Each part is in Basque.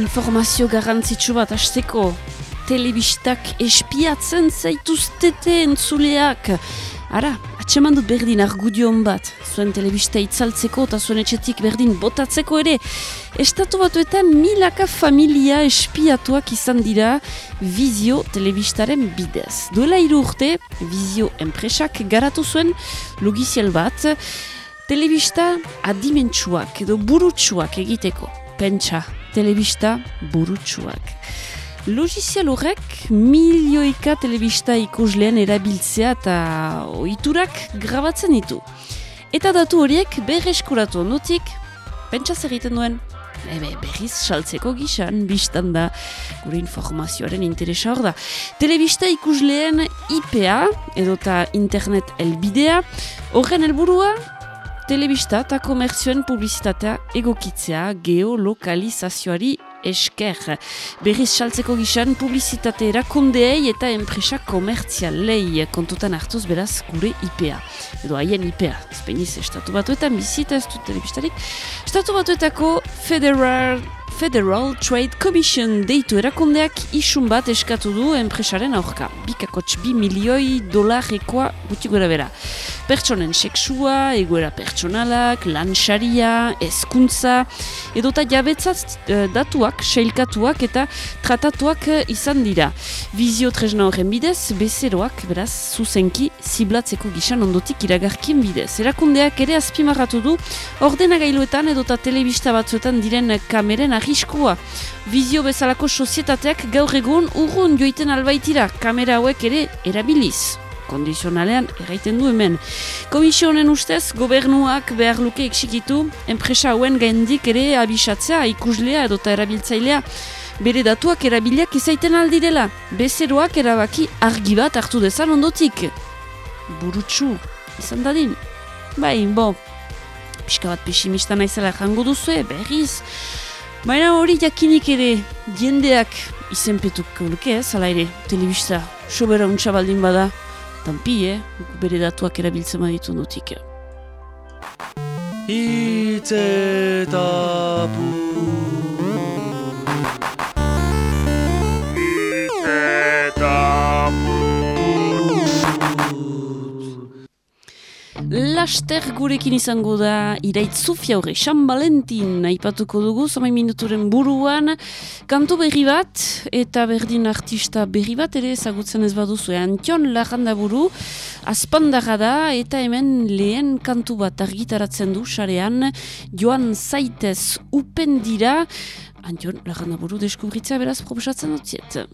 informazio garrantzitsu bat hasteko telebistak espiatzen zaituztete entzuleak. Ara, atseman dut berdin argudion bat, zuen telebista itzaltzeko eta zuen etxetik berdin botatzeko ere. Estatu batuetan milaka familia espiatuak izan dira Vizio telebistaren bidez. Duela hiru urte, Vizio enpresak garatu zuen logiziel bat, telebista adimentsuak edo burutsuak egiteko. Pentsa, telebista burutsuak. Logizial horrek milioika telebista ikusleen erabiltzea eta ohiturak grabatzen ditu. Eta datu horiek berreskuratu ondotik, pentsaz egiten duen, ebe berriz saltzeko gizan, biztan da, gure informazioaren interesa hor da. Telebista ikusleen IPA, edota internet elbidea, horren helburua, telebista eta komerzioen publizitatea egokitzea geolokalizazioari esker. Berriz saltzeko gizan publizitate erakundeei eta enpresa komertzialei kontutan hartuz beraz gure IPA. Edo haien IPA, ezpeniz estatu batuetan bizita ez dut telebistarik. Estatu batuetako Federal Federal Trade Commission deitu erakundeak isun bat eskatu du enpresaren aurka. Bikakotx bi milioi dolarrekoa guti gora bera. Pertsonen seksua, egoera pertsonalak, lanxaria, ezkuntza, edota jabetzat uh, datuak, seilkatuak eta tratatuak uh, izan dira. Vizio tresna horren bidez, bezeroak, beraz, zuzenki, ziblatzeko gizan ondotik iragarkin bidez. Erakundeak ere azpimarratu du, ordenagailuetan edota telebista batzuetan diren kameren arriskua. Vizio bezalako sozietateak gaur egun urrun joiten albaitira kamera hauek ere erabiliz. Kondizionalean erraiten du hemen. Komisio honen ustez, gobernuak behar luke eksikitu, enpresa hauen gaindik ere abisatzea ikuslea edota erabiltzailea bere datuak erabiliak izaiten aldirela. Bezeroak erabaki argi bat hartu dezan ondotik. Burutsu, izan dadin. Bai, bo, pixka bat pesimista naizela jango duzu, berriz. Baina hori jakinik ere jendeak izenpetuk luke, ez, ala ere, telebista, sobera untxabaldin bada, tampi, eh, bere datuak erabiltzen baditu notik. Itzetapu Laster gurekin izango da iraitz Zufia horre, San Valentin. Aipatuko dugu, zamai minuturen buruan, kantu berri bat, eta berdin artista berri bat, ere ezagutzen ez baduzu, Antion Lajanda buru, azpandaga da, eta hemen lehen kantu bat argitaratzen du, sarean, joan zaitez upen dira, Antion Lajanda buru deskubritzea beraz proposatzen dut ziet.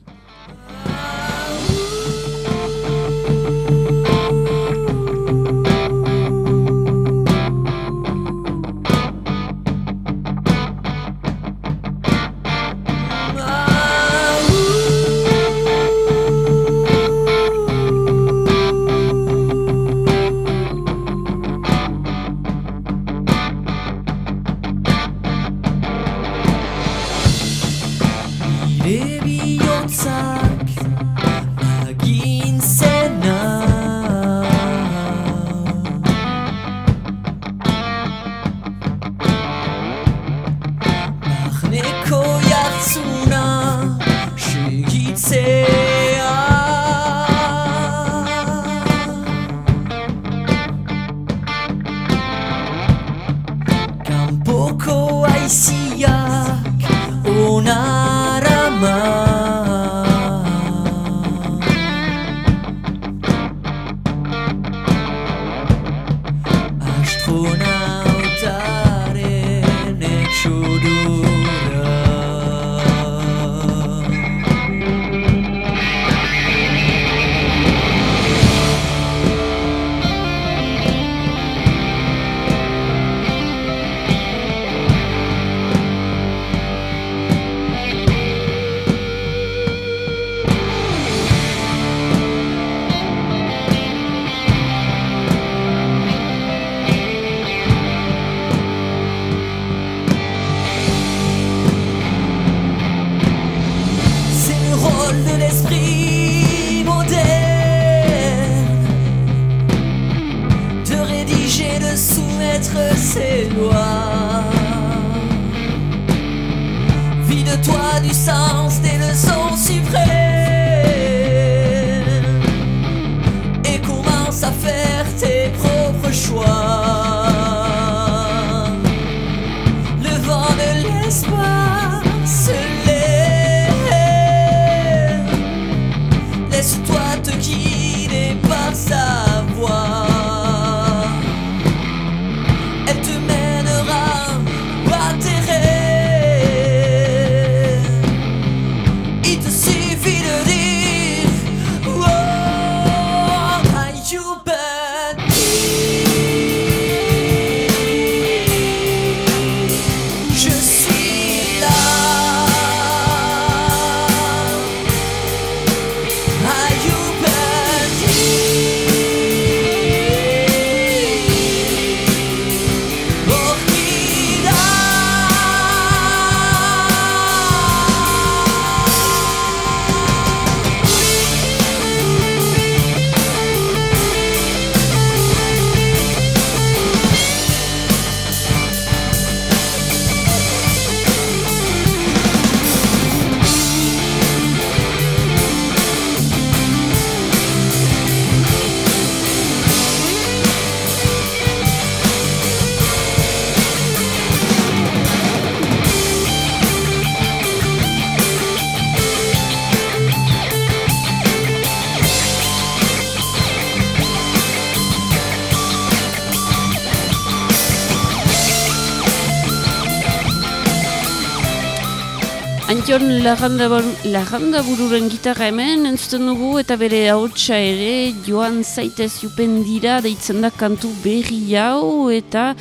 Vide-toi du sens des leçons. Antjon Larranda, Baru- Larranda bururen gitarra hemen, entzuten dugu eta bere hautsa ere joan zaitez jupen dira deitzen da kantu berri hau eta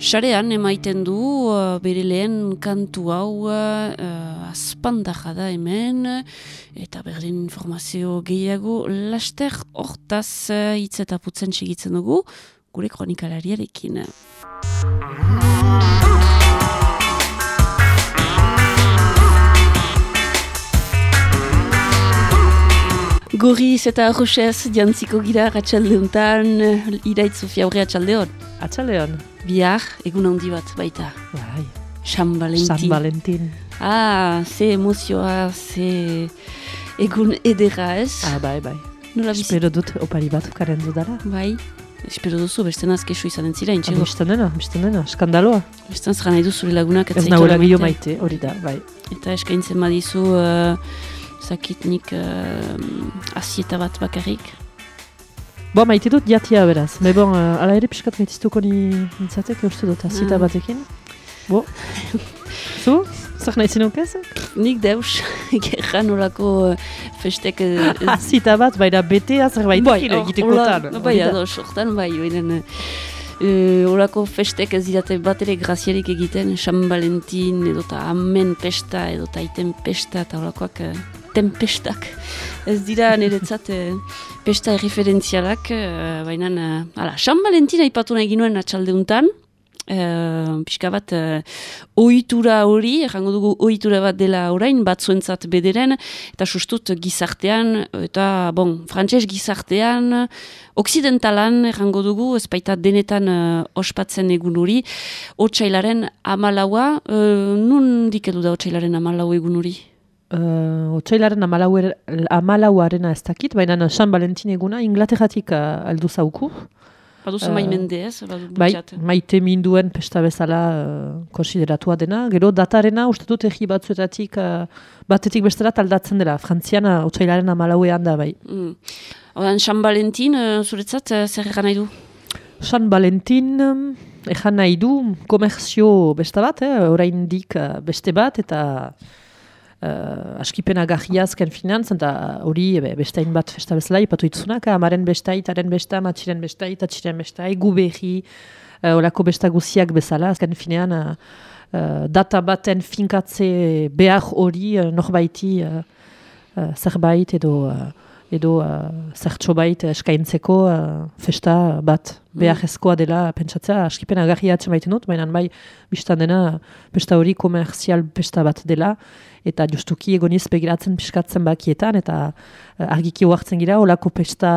sarean emaiten du uh, bere lehen kantu hau uh, azpandaja da hemen eta berdin informazio gehiago laster hortaz uh, hitz eta putzen segitzen dugu gure kronikalariarekin. Gorriz eta arroxez jantziko gira ratxaldeuntan, iraitz Sofia aurre atxaldeon. Atxaleon. Bihar, egun handi bat baita. Bai. San Valentin. San Valentin. Ah, ze emozioa, ze egun edera ez? Ah, bai, bai. Nola bizi? Espero dut opari bat ukaren dudala. Bai, espero duzu, beste nazkesu izan entzira, Ah, intxego. Bistan dena, bistan dena, skandaloa. Beste nazka nahi du zure lagunak Ez maite. maite, hori da, bai. Eta eskaintzen badizu, uh, zakitnik uh, azieta bat bakarrik. Bo, maite dut jatia beraz. Me bon, uh, ala ere piskat gaitiztuko ni nintzatek, uste dut, azita Ah. batekin. Bo, zu? Zer nahi zinuk ez? Nik deus, gerra nolako uh, festek... Uh, Azita bat, baina betea zerbait Bai, hor- egitekotan. Bai, da. ados, hortan bai, baina uh, olako festek ez didate bat ere graziarik egiten, San Valentin edota amen pesta edota iten pesta eta olakoak uh, tempestak. Ez dira niretzat uh, pesta erreferentzialak, uh, baina, uh, ala, San Valentin aipatu nahi ginuen atxaldeuntan, Uh, pixka bat uh, ohitura hori, errango dugu ohitura bat dela orain, batzuentzat bederen, eta sustut gizartean, eta, bon, frantses gizartean, oksidentalan, errango dugu, ez denetan uh, ospatzen egun hori, otxailaren amalaua, uh, nun dikedu da otxailaren amalau egun hori? Uh, Otsailaren amalauer- amalauarena ez dakit, baina San Valentin eguna Inglaterratik uh, aldu zauku. Baduzu Eh, uh, mende ez? Badu, Bai, maite minduen pesta bezala uh, konsideratua dena. Gero datarena uste dut egi batzuetatik uh, batetik bestera aldatzen dela. Frantzian uh, otsailaren amalauean da bai. Mm. Odan, San Valentin, uh, zuretzat, uh, zer egan nahi du? San Valentin um, ejan nahi du komerzio beste bat, eh, oraindik uh, beste bat, eta uh, askipena gajiazken finanz, eta hori ebe, bestain bat festa bezala, ipatu itzunak, amaren bestai, taren besta, matxiren bestai, tatxiren bestai, gu behi, uh, olako besta guziak bezala, azken finean, uh, data baten finkatze behar hori uh, norbaiti uh, uh, zerbait edo uh, edo uh, zertxobait eskaintzeko uh, festa bat beharrezkoa dela pentsatzea, askipen agarria atzen baiten dut, baina bai, biztan dena, pesta hori komerzial pesta bat dela, eta justuki egoniz begiratzen piskatzen bakietan, eta uh, argiki hartzen gira, olako pesta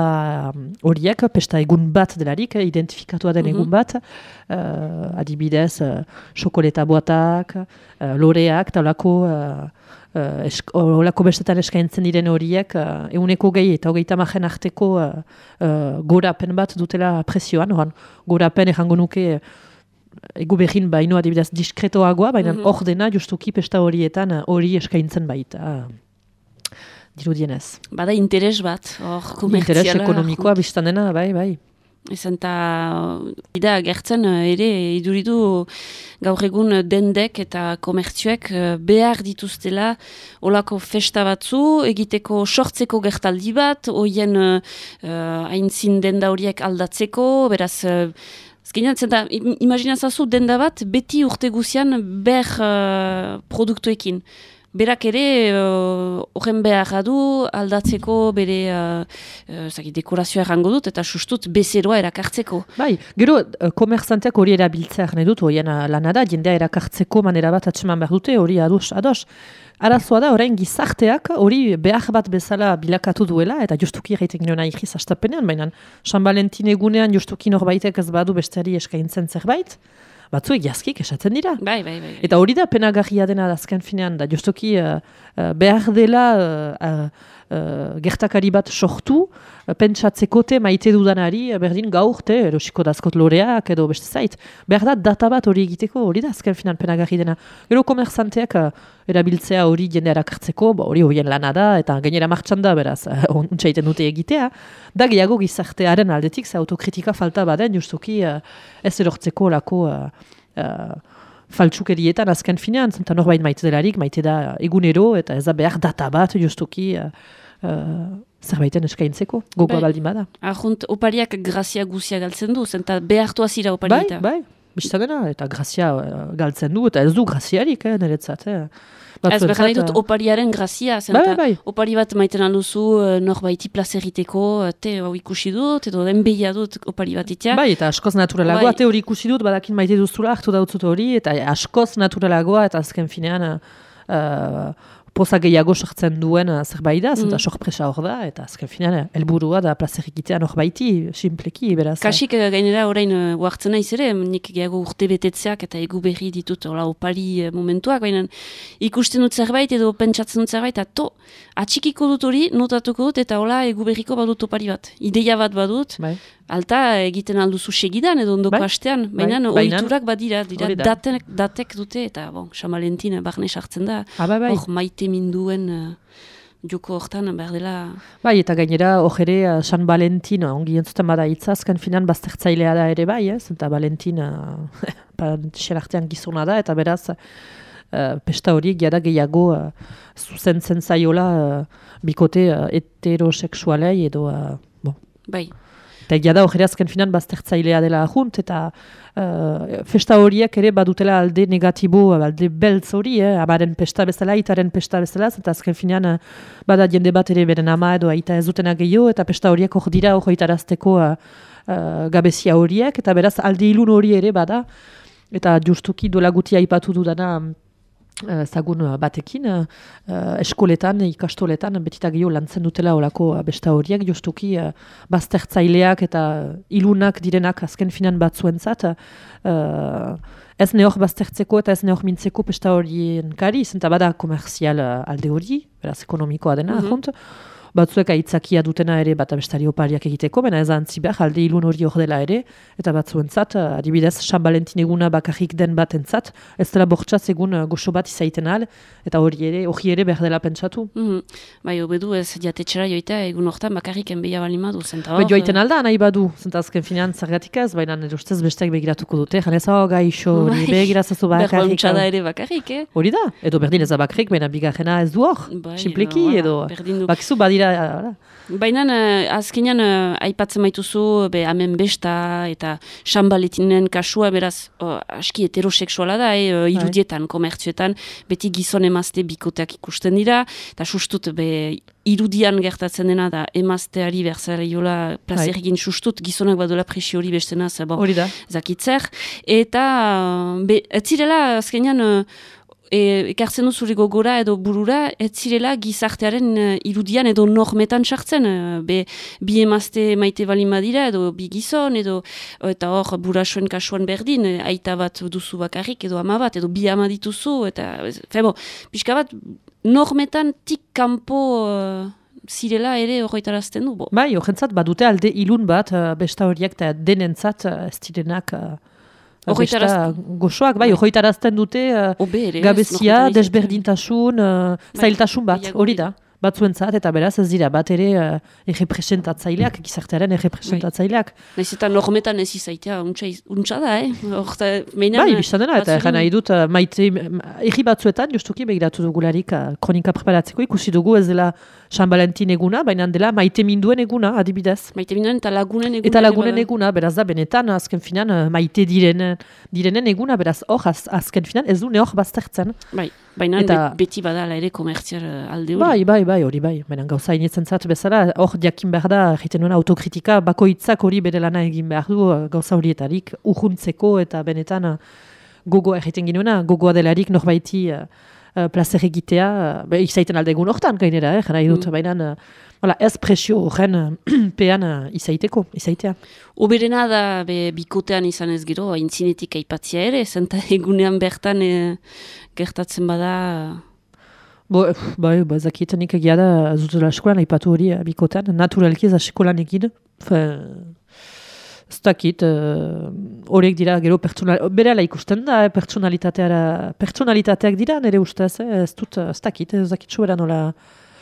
um, horiek, pesta egun bat delarik, eh, identifikatua den egun bat, uh, adibidez, uh, xokoleta boatak, uh, loreak, eta olako, uh, uh, esk, olako bestetan eskaintzen diren horiek, uh, eguneko gehi eta hogeita magen arteko uh, uh, gorapen bat dutela presioan, oran, gorapen errango nuke, egu behin baino adibidez diskretoagoa, baina Mhm. hor dena justuki pesta horietan uh, hori eskaintzen baita. Dirudienez. Bada interes bat, hor Interes komertziala. ekonomikoa biztan dena, bai, bai. Ezan eta ida gertzen eh, ere iduridu gaur egun eh, dendek eta komertzioek eh, behar dituztela olako festa batzu, egiteko sortzeko gertaldi bat, hoien uh, haintzin denda horiek aldatzeko, beraz... Uh, Zenta, im- imaginazazu denda bat beti urte guzian ber uh, produktuekin. Berak ere uh, horren behar du aldatzeko bere uh, uh, zaki, dekorazioa errango dut eta sustut bezeroa erakartzeko. Bai, gero, eh, komerzanteak hori erabiltzea nahi dut, horien lana da, jendea erakartzeko manera bat atseman behar dute, hori ados, ados. Arazoa da, orain gizarteak hori behar bat bezala bilakatu duela, eta justuki egiten gero nahi jiz astapenean, baina San Valentin egunean justuki norbaitek ez badu besteari eskaintzen zerbait, batzuek jazkik esatzen dira. Bai, bai, bai. Eta hori da penagarria dena azken finean, da justuki uh, uh, behar dela uh, uh, gertakari bat sortu, pentsatzekote maite dudanari, uh, berdin gaur, te, erosiko dazkot loreak edo beste zait. Behar da data bat hori egiteko, hori da azken finean penagarri dena. Gero komerzanteak uh, erabiltzea hori jende erakartzeko, bo, hori horien lana da, eta gainera martxan da, beraz, uh, ontsa egiten dute egitea, da gehiago gizartearen aldetik, ze autokritika falta baden, justuki uh, ez erortzeko lako... Uh, uh, faltsukerietan azken finean, zenta norbait maite delarik, maite da egunero, eta ez da behar data bat justuki uh, uh, zerbaiten eskaintzeko, gogoa Bai. baldin bada. Arrunt, opariak grazia guzia galtzen du, zenta behartua zira Bai, oparieta. bai, bizta dena, eta grazia uh, galtzen du, eta ez du graziarik, eh, niretzat. Eh. Ez behar dut uh, opariaren grazia, bai, zenta bai, bai. opari bat maiten alduzu norbaiti plazerriteko, uh, te hau ikusi dut, edo den behia dut opari bat itea. Bai, eta askoz naturalagoa, Bai. te hori ikusi dut, badakin maite duzula, hartu dautzut hori, eta askoz naturalagoa, eta azken finean, uh, poza gehiago sortzen duen uh, zerbait da, zenta Mm. sorpresa hor da, eta azken finean, helburua da plazerrikitea norbaiti, simpleki, beraz. Kasik eh, gainera orain uh, uartzen naiz ere, nik gehiago urte betetzeak eta egu berri ditut hola opari eh, momentuak, baina ikusten dut zerbait edo pentsatzen dut zerbait, eta to, atxikiko dut hori, notatuko dut, eta hola egu berriko badut opari bat. Ideia bat badut, Bai. Alta egiten alduzu segidan edo ondoko Bai. hastean, Bai. baina Bainan- ohiturak badira, dira da. datek, datek dute, eta bon, Xamalentin barne sartzen da, Ah, bai, bai. hor maite minduen uh, joko hortan behar dela... Bai, eta gainera, hor ere, uh, San Valentin, uh, ongi entzuten bada hitza, azken finan baztertzailea da ere bai, ez? Eta Valentin, uh, pa, artean gizona da, eta beraz, uh, pesta hori giada gehiago uh, zuzentzen zaiola uh, bikote uh, heterosexualei edo, uh, bon, Bai, Eta egia da, hori azken finan baztertzailea dela ahunt, eta uh, festa horiek ere badutela alde negatibo, alde beltz hori, eh? amaren pesta bezala, itaren pesta bezala, eta azken finan uh, bada jende bat ere beren ama edo aita ez dutena gehiago, eta pesta horiek hor dira hor itarazteko uh, uh, gabezia horiek, eta beraz alde ilun hori ere bada, eta justuki dola guti aipatu dudana, uh, zagun uh, batekin, uh, eskoletan, ikastoletan, betita gehiago lantzen dutela olako besta horiek, justuki uh, baztertzaileak eta ilunak direnak azken finan batzuentzat, uh, ez nehor baztertzeko eta ez nehor mintzeko pesta horien kari, zenta bada komerzial alde hori, beraz ekonomikoa dena, mm batzuek aitzakia dutena ere bat abestari opariak egiteko, baina ez antzi behar, alde ilun hori hor dela ere, eta batzuentzat, adibidez, San Valentin eguna bakarrik den batentzat, ez dela bortxaz egun uh, goxo bat izaiten al, eta hori ere, hori ere behar dela pentsatu. Mhm. Bai, hobedu ez jatetxera joita egun hortan bakarrik enbeia balimadu, zenta Ba, hor... joaiten alda, nahi badu, zenta azken finean zergatik ez, baina nire besteak begiratuko dute, janez, oh, gaixo, Bai. hori begirazazu bakarrik. Berba da ere bakarrik, eh? Hori da, edo berdin ez da bakarrik, baina bigarrena ez du hor, Bai, simpleki, voilà, edo, du. bakizu badira, hala. Baina uh, azkenean uh, aipatzen baituzu be hemen besta eta xambaletinen kasua beraz uh, aski heterosexuala da, eh, uh, irudietan, komertzioetan, beti gizon emazte bikoteak ikusten dira, eta sustut be irudian gertatzen dena da emazteari berzaraiola plazerrekin sustut gizonak badola presio hori bestena, bon, Hori da. zakitzer, eta be, ez zirela azkenean uh, ekartzen du zure gogora edo burura, ez zirela gizartearen eh, irudian edo normetan sartzen, eh, be, bi emazte maite balin badira edo bi gizon edo eta hor burasuen kasuan berdin, aita bat duzu bakarrik edo ama bat edo bi ama dituzu eta, febo, pixka bat normetan tik kanpo eh, zirela ere horretarazten du, bo. Bai, horrentzat, badute alde ilun bat, uh, besta horiek eta denentzat uh, ez direnak uh, Besta goxoak, bai, horretarazten dute uh, Obe ere, ez, gabezia, desberdintasun, uh, Bai, zailtasun bat, hori da. Batzuentzat, eta beraz ez dira, bat ere uh, errepresentatzaileak, gizartearen errepresentatzaileak. Naiz eta normetan ez izaitea, untsa, da, eh? Horta, meinan, Bai, biztan dena, eta egan nahi dut, uh, maite, erri batzuetan, justuki begiratu dugularik uh, kronika preparatzeko, ikusi dugu ez dela San Valentin eguna, baina dela maite minduen eguna, adibidez. Maite binen eta lagunen eguna. Eta lagunen eguna, beraz da, benetan, azken finan, uh, maite direnen, direnen eguna, beraz, hor, az, azken finan, ez du neok baztertzen. Bai, baina Eta- be- beti badala ere komertziar eh, alde hori. Bai, bai, bai, hori bai. Baina gauza initzen zat bezala, hor diakin behar da, egiten nuen autokritika, bakoitzak hori bere lana egin behar du, uh, gauza horietarik, urruntzeko eta benetan uh, gogoa egiten ginuena, gogoa delarik norbaiti uh, plazer egitea, uh, izaiten alde egun hortan gainera, eh, jara idut, Mm. baina uh, Hala, ez presio horren uh, pean uh, izaiteko, izaitea. Oberena da be, bikotean izan ez gero, aintzinetik aipatzia ere, zenta egunean bertan eh, gertatzen bada... Bo, eh, bai, ba, zakietenik egia da, zutela eskolan aipatu hori bikotean, naturalki ez eskolan egin, ez dakit, eh, horiek dira gero pertsonal, berela ikusten da, eh, pertsonalitateak dira nire ustez, eh, ez dut, ez dakit, ez dakit nola,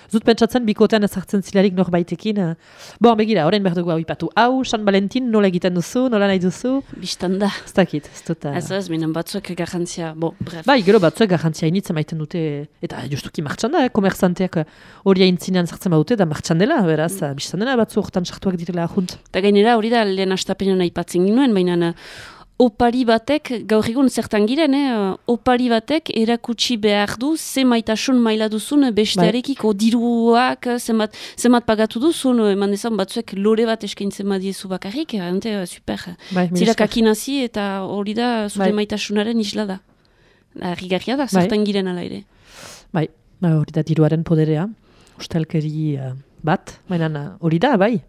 ez dut pentsatzen bikotean ez hartzen zilarik norbaitekin. eh. Bon, begira, orain behar dugu hau ipatu. Hau, San Valentin nola egiten duzu, nola nahi duzu, Bistan da. ez dakit, ez dut. eh, Ez ez, minen batzuek garrantzia, bo, bref. Bai, gero batzuek garrantzia initzen maiten dute, eta justuki martxan da, eh, komerzanteak eh, hori aintzinean sartzen badute, da martxan dela, beraz, mm. biztan dela batzu hortan sartuak direla ahunt. Eta gainera hori da lehen astapenean aipatzen ginuen, baina opari batek, gaur egun zertan giren, eh, opari batek erakutsi behar du ze maitasun maila duzun bestearekiko diruak, eh, zenbat, zenbat pagatu duzun, eh, eman dezan batzuek lore bat eskaintzen badiezu bakarrik, eh, ente, eh, super. Bai, mila Zira esker. kakinazi eta hori da zure Bai. maitasunaren isla da. Arrigarria da, Bai. zertan giren ala ere. Bai, ba, hori da diruaren poderea, ustelkeri bat, baina hori da, bai.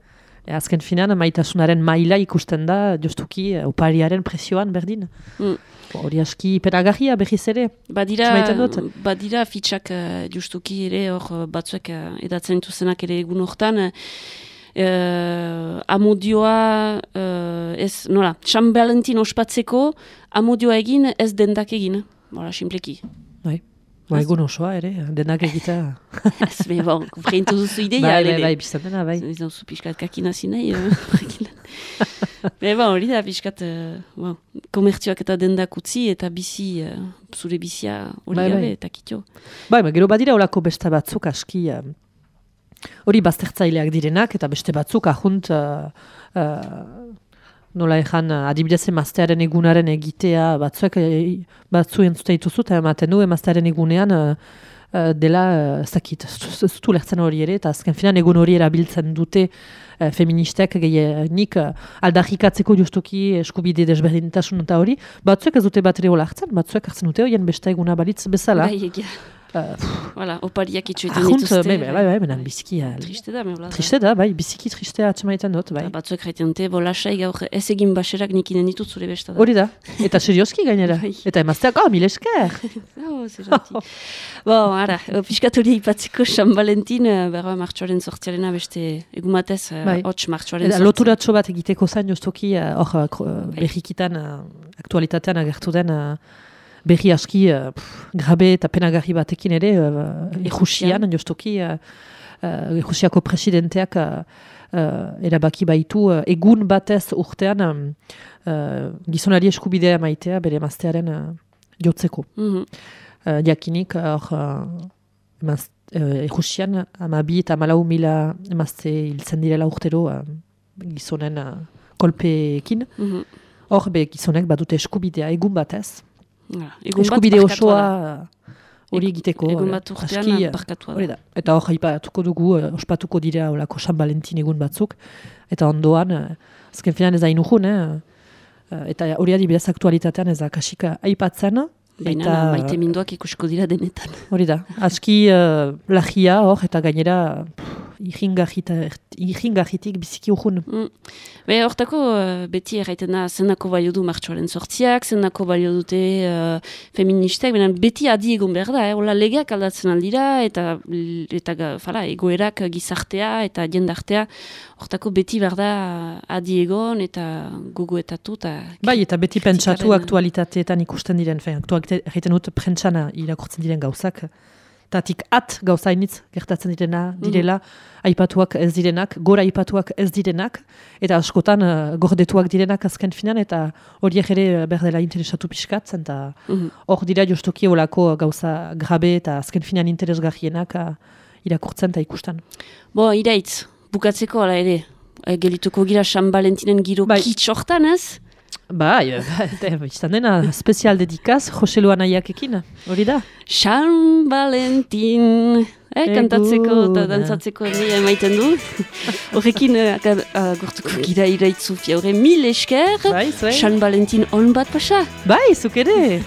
E, azken finan, maitasunaren maila ikusten da, justuki, eh, opariaren presioan berdin. Mm. Hori aski peragarria berriz ere. Badira, badira fitxak eh, justuki ere hor eh, batzuek edatzen dituzenak ere egun hortan uh, amodioa eh, ez, nola, San Valentin ospatzeko amodioa egin ez dendak egin. Bola, simpleki. Bai, ba, egun osoa ere, denak egita. ez, be, bon, kupreintu duzu ideia. bai, bai, bai, biztan dena, bai. Ez duzu pixkat kakinazi nahi. eh, Be, bon, hori da pixkat, uh, bon, komertzioak eta dendak utzi eta bizi, eh, zure bizia hori Bai, gabe bai. eta kitxo. Bai, ba, gero badira olako beste batzuk aski eh, hori baztertzaileak direnak eta beste batzuk ahunt uh, uh, nola ezan uh, adibidez emaztearen egunaren egitea batzuek uh, batzu entzute dituzu eta ematen du emaztearen egunean uh, dela ez du lertzen hori ere eta azken finan egun hori erabiltzen dute feministek gehienik aldarrikatzeko justuki eskubide desberdintasun eta hori batzuek ez dute bat ere hola hartzen, batzuek hartzen dute horien beste eguna balitz bezala. Bai. Uh, Voilà, opariak itxoiten Ahunt, dituzte. bai, bai, bai, menan biziki. eh, Triste da, me hola. Triste da, bai, biziki tristea atxemaiten dut, bai. Batzuek jaiten dute, bo lasai gaur ez egin baserak nikinen ditut zure besta da. Hori da, eta serioski gainera. Eta emazteak, oh, mil esker. Oh, ze gentil. Bo, ara, pixkat hori ipatzeko San Valentin, eh, berba martxoaren sortziarena beste eh, Bai. hots martxoaren Eta sortzi. loturatxo bat egiteko zain eh, hor, uh, berrikitan, aktualitatean agertu den, berri aski uh, pff, grabe eta penagarri batekin ere, uh, Ejusian, justuki, uh, uh, Ejusiako presidenteak uh, uh, erabaki baitu uh, egun batez urtean um, uh, gizonari eskubidea maitea bere emaztearen uh, jotzeko. Mhm. uh, jakinik hor uh, uh, Ejusian amabi eta malau mila emazte hiltzen direla urtero uh, gizonen uh, kolpeekin. Mhm. Hor be gizonek badute eskubidea egun batez. Egun bat Eskubide barkatua osoa hori egiteko. Egun bat urtean uh, barkatua Hori da. da. Eta hor haipatuko dugu, uh, ospatuko dira olako San Valentin egun batzuk. Eta ondoan, uh, azken finan ez hain urgun, eh? Eta hori adibidez aktualitatean ez da kasika aipatzen, Baina Eta- maite minduak ikusko dira denetan. Hori da, aski uh, lagia hor eta gainera ihingarritik biziki urhun. Mm. Be, hortako eh, beti erraiten da zenako balio du martxoaren sortziak, zenako balio dute uh, feministak, baina beti adi egon behar da, eh? Ola legeak aldatzen aldira, eta, eta fala, egoerak gizartea eta jendartea, hortako beti behar da adi egon eta gogoetatu eta... Bai, eta beti pentsatu aktualitateetan ikusten diren, fein, aktualite, egiten dut prentsana irakurtzen diren gauzak, tatik at gauzainitz gertatzen direna, direla, aipatuak ez direnak, gora aipatuak ez direnak, eta askotan uh, gordetuak direnak azken finan, eta horiek ere eh, berdela interesatu pixkatzen, eta Mhm. hor dira jostoki olako gauza grabe eta azken finan interesgarrienak uh, irakurtzen eta ikusten. Bo, iraitz, bukatzeko ala ere, eh, gelituko gira San Valentinen giro Bai. kitsch hortan ez? Bai, eh, izan dena, spezial dedikaz, Jose Luanaiakekin, hori da? San Valentin, eh, kantatzeko eta dantzatzeko nire emaiten du. Horrekin eh, aka- agurtuko gira iraitzu fiaure mil esker. Bai? San Valentin on bat pasa. Bai, zuk ere!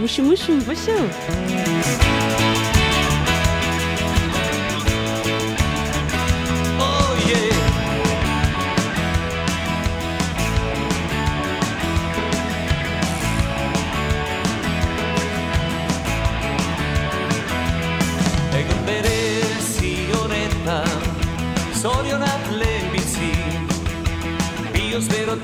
Musu, musu. Muxu! Zorionak lehenbizi Bioz bero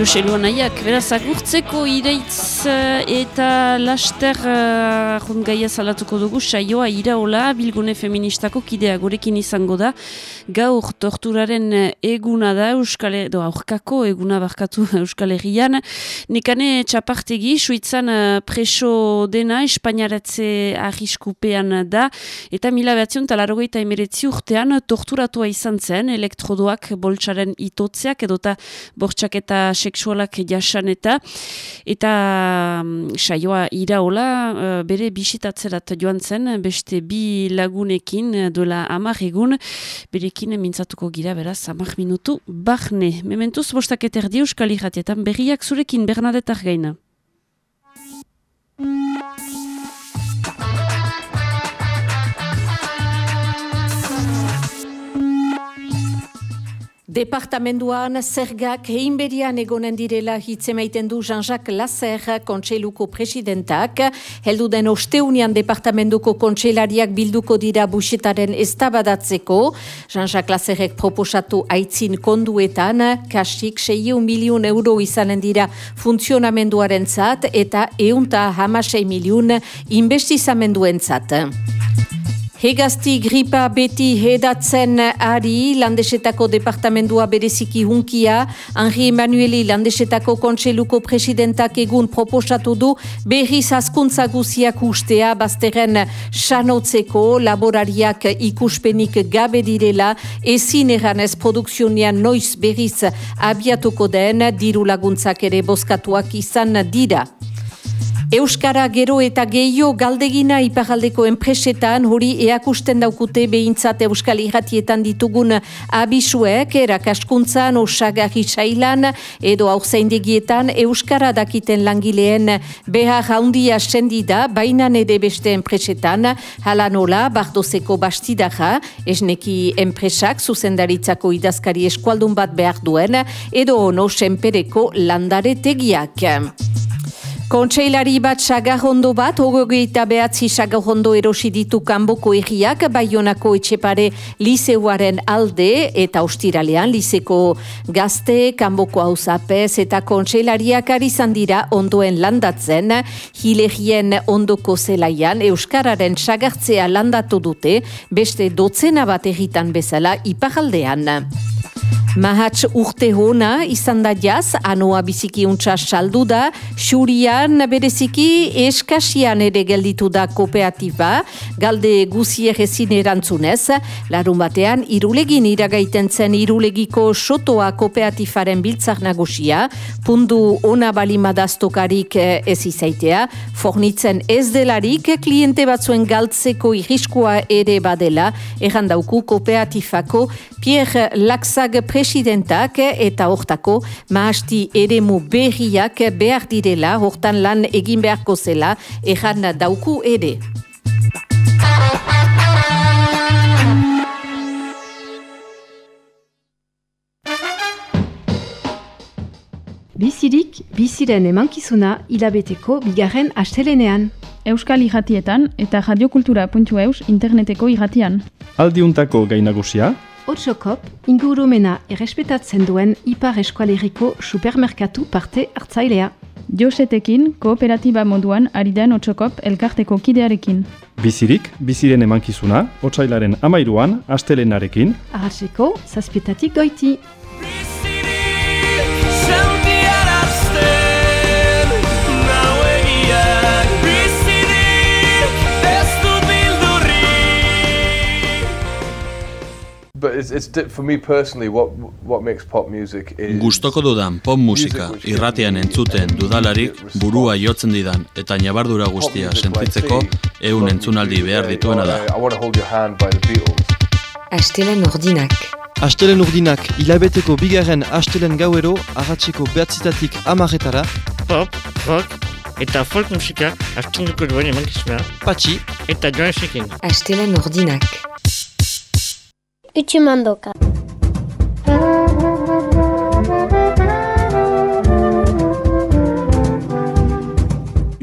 Yu-pa-da-ba-ba-ba Jose Luanaiak, beraz agurtzeko ireitz eh, eta laster uh, gaia salatuko dugu saioa iraola bilgune feministako kidea gurekin izango da gaur torturaren eh, eguna da Euskal do, aurkako eguna barkatu Euskal Herrian. Nekane txapartegi suitzan eh, preso dena Espainiaratze arriskupean da. Eta mila behatzion talarrogeita emeretzi urtean torturatua izan zen elektrodoak boltsaren itotzeak edota bortxaketa seksualak jasan eta. Eta mm, saioa iraola eh, bere bisitatzerat joan zen beste bi lagunekin eh, duela amar berekin mintzatuko gira beraz amar minutu barne. Mementuz bostak eterdi euskal irratietan berriak zurekin Bernadette Argaina. Departamenduan zergak heinberian egonen direla hitzemaiten du Jean-Jacques Lasser kontseiluko presidentak. Heldu den osteunian departamentuko kontseilariak bilduko dira busetaren estabadatzeko. Jean-Jacques Lasserrek proposatu aitzin konduetan, kasik 6 miliun euro izanen dira funtzionamenduaren zat eta eunta hamasei miliun investizamenduen zat. Hegazti gripa beti hedatzen ari landesetako departamendua bereziki hunkia, Henri Emanueli landesetako kontseluko presidentak egun proposatu du berriz askuntza guziak ustea bazteren sanotzeko laborariak ikuspenik gabe direla ezin eranez produksionean noiz berriz abiatuko den diru laguntzak ere boskatuak izan dira. Euskara gero eta gehiago galdegina iparaldeko enpresetan hori eakusten daukute behintzat Euskal Iratietan ditugun abisuek erakaskuntzan, osagarri sailan edo aurzaindegietan Euskara dakiten langileen behar handia sendida baina nede beste enpresetan hala nola bardozeko bastidara esneki enpresak zuzendaritzako idazkari eskualdun bat behar duen edo ono senpereko landare tegiak. Kontseilari bat sagarrondo bat, hogogeita behatzi sagarrondo erosi ditu kanboko erriak, baionako etxepare liseuaren alde eta ostiralean liseko gazte, kanboko hauzapez eta kontseilariak ari dira ondoen landatzen, hilegien ondoko zelaian, Euskararen sagartzea landatu dute, beste dotzena bat erritan bezala iparaldean. Mahatz urte hona izan da jaz, anoa biziki untsa saldu da, xurian bereziki eskasian ere gelditu da kooperatiba, galde guzier ezin erantzunez, larun batean irulegin iragaiten zen irulegiko sotoa kooperatifaren biltzak nagusia, pundu ona balimadaztokarik eh, ez izaitea, fornitzen ez delarik, kliente batzuen galtzeko iriskua ere badela, errandauku kooperatifako Pierre Laxag presidentak eta hortako mahasti eremu berriak behar direla, hortan lan egin beharko zela, erran dauku ere. Bizirik, biziren emankizuna hilabeteko bigarren astelenean. Euskal irratietan eta radiokultura.eus interneteko irratian. Aldiuntako gainagusia, Otsokop, ingurumena errespetatzen duen Ipar Eskualeriko supermerkatu parte hartzailea. Josetekin kooperatiba moduan ari den Otsokop elkarteko kidearekin. bizirik, biziren emankizuna, otsailaren amairuan, astelenarekin, Arratseko, zazpietatik goiti. Gustoko dudan pop musika irratian entzuten dudalarik burua jotzen didan eta nabardura guztia sentitzeko ehun entzunaldi behar dituena da. I want to hold your hand by the Beatles. Astelen ordinak. Astelen urdinak hilabeteko bigarren astelen gauero arratseko behatzitatik amarretara, pop, rock eta folk musika astunduko duen emankizuna patxi eta joan esekin. Astelen ordinak. Utsumandoka.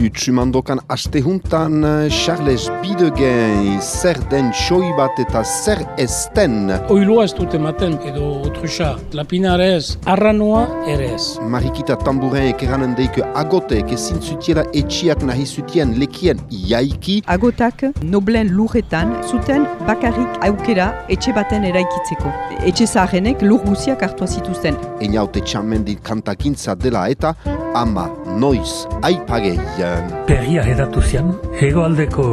Utsumandokan astehuntan Charles Bidegen zer den soi bat eta zer esten. Oiloa ez dut ematen edo otruxa. Lapinarez, arranoa ere ez. Marikita tamburenek eranen deik agotek ezin zutiela etxiak nahi zutien lekien iaiki. Agotak noblen lurretan zuten bakarrik aukera etxe baten eraikitzeko. Etxe zaharrenek lur guziak hartua zituzten. Einaute txamendit kantakintza dela eta ama noiz aipagei. Perria hedatu zian, hegoaldeko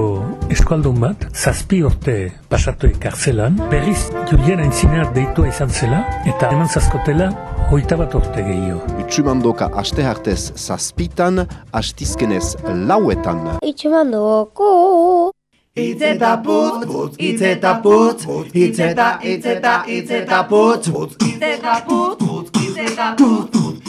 eskualdun bat, zazpi urte pasatu kartzelan, berriz judien aintzinear deitua izan zela, eta eman zazkotela hoita bat urte gehiago. Utsumandoka aste hartez zazpitan, astizkenez lauetan. Utsumandoko. Itz eta putz, putz, itz eta putz, itz eta, itz eta, itz eta putz, putz, itz eta putz, putz, itz eta putz,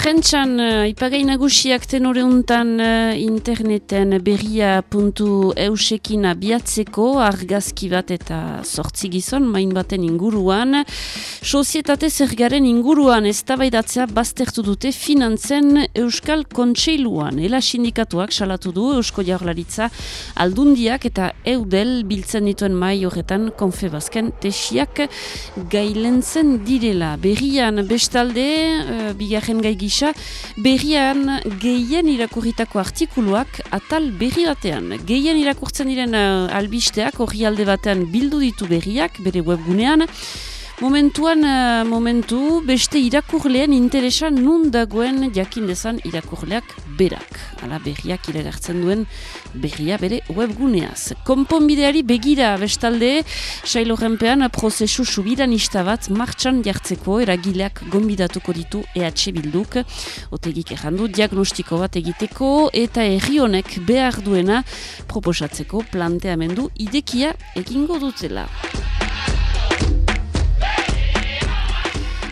Prentxan, uh, ipagai nagusiak tenore untan uh, interneten berria.eusekin abiatzeko argazki bat eta sortzi gizon, main baten inguruan. Sozietate zergaren inguruan ez tabaidatzea baztertu dute finantzen Euskal Kontseiluan. Ela sindikatuak salatu du Eusko Jaurlaritza aldundiak eta eudel biltzen dituen mai horretan konfebazken tesiak gailentzen direla. Berrian bestalde, uh, bigarren gai gisa, berrian gehien irakurritako artikuluak atal berri batean. Gehien irakurtzen diren uh, albisteak horri batean bildu ditu berriak, bere webgunean, Momentuan, uh, momentu, beste irakurlean interesa nun dagoen jakin dezan irakurleak berak. Hala berriak iragartzen duen berria bere webguneaz. Konponbideari begira bestalde, sailo renpean prozesu subiran bat martxan jartzeko eragileak gombidatuko ditu EH Bilduk. Otegik errandu diagnostiko bat egiteko eta erri honek behar duena proposatzeko planteamendu idekia egingo dutela.